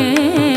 mm-hmm.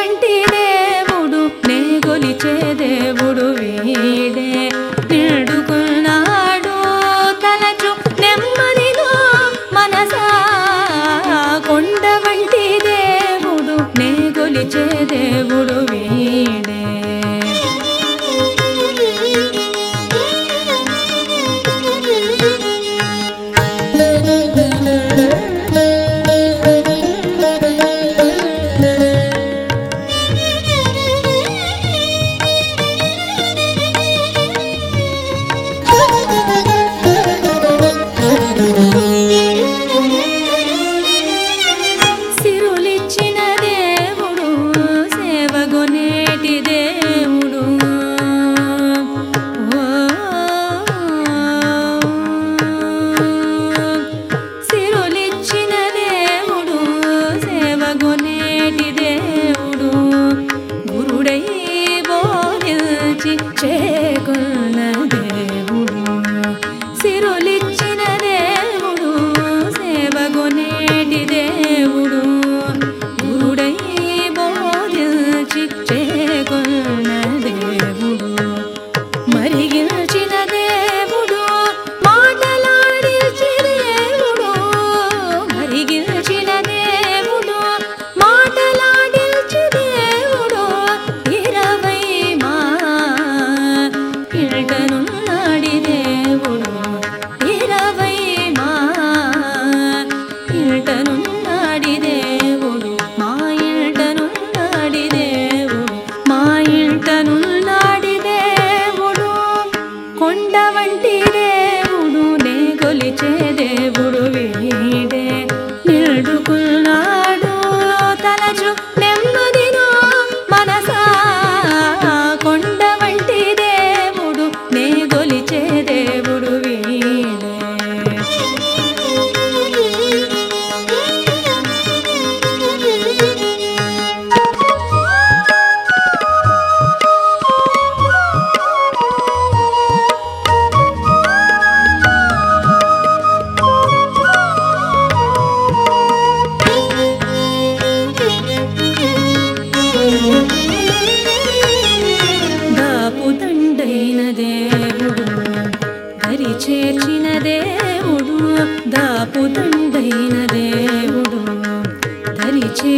వంటి దేవుడు నే గొలిచే దేవుడు వీడే.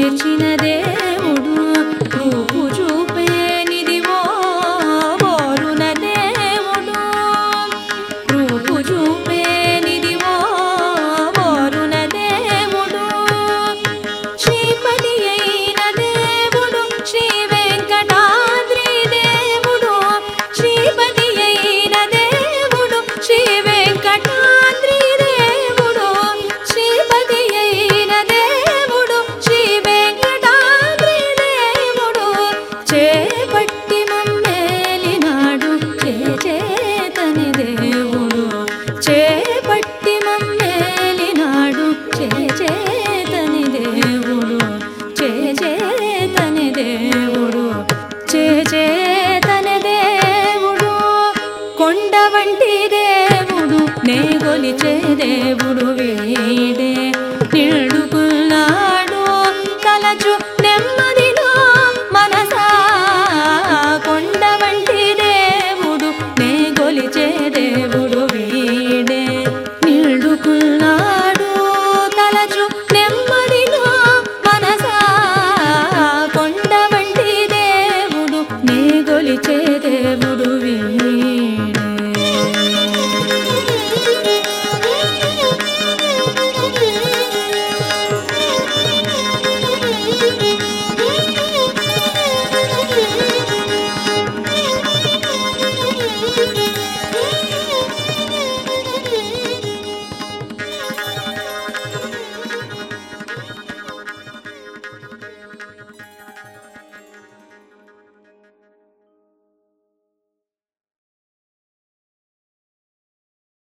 you're in vergine దేవుడు